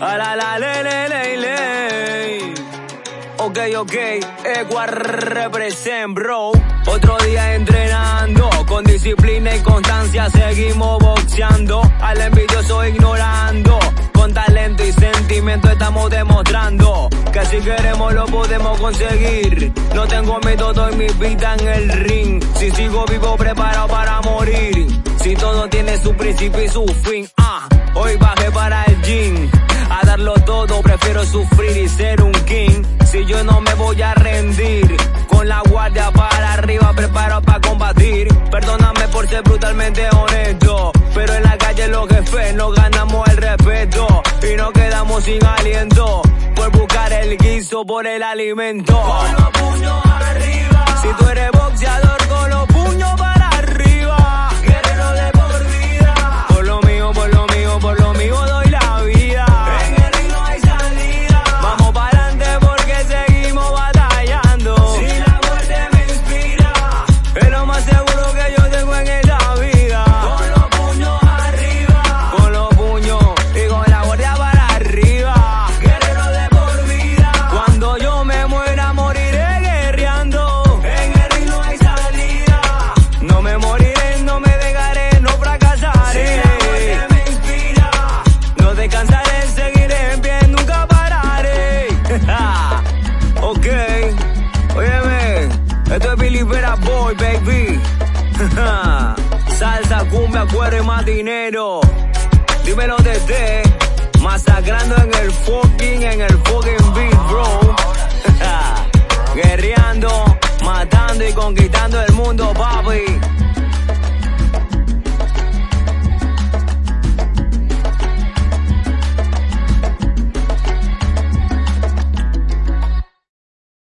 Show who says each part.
Speaker 1: A la la le le le le. Ok, ok, Ecuador represent, bro. Otro día entrenando, con disciplina y constancia seguimos boxeando. Al envidioso ignorando, con talento y sentimiento estamos demostrando que si queremos lo podemos conseguir. No tengo miedo, doy mi vida en el ring. Si sigo vivo, preparado para tiene su principio y su fin, ah, hoy bajé para el gym. A darlo todo, prefiero sufrir y ser un king. Si yo no me voy a rendir, con la guardia para arriba, preparo para combatir. Perdóname por ser brutalmente honesto, pero en la calle los jefes nos ganamos el respeto y nos quedamos sin aliento por buscar el guiso por el alimento.
Speaker 2: Arriba.
Speaker 1: Si tú eres Es esto es Billy Vera Boy, baby. Salsa, cumbia, cuero y más dinero. Dímelo desde, masacrando en el fucking, en el fucking beat, bro. Guerreando, matando y conquistando el mundo, papi.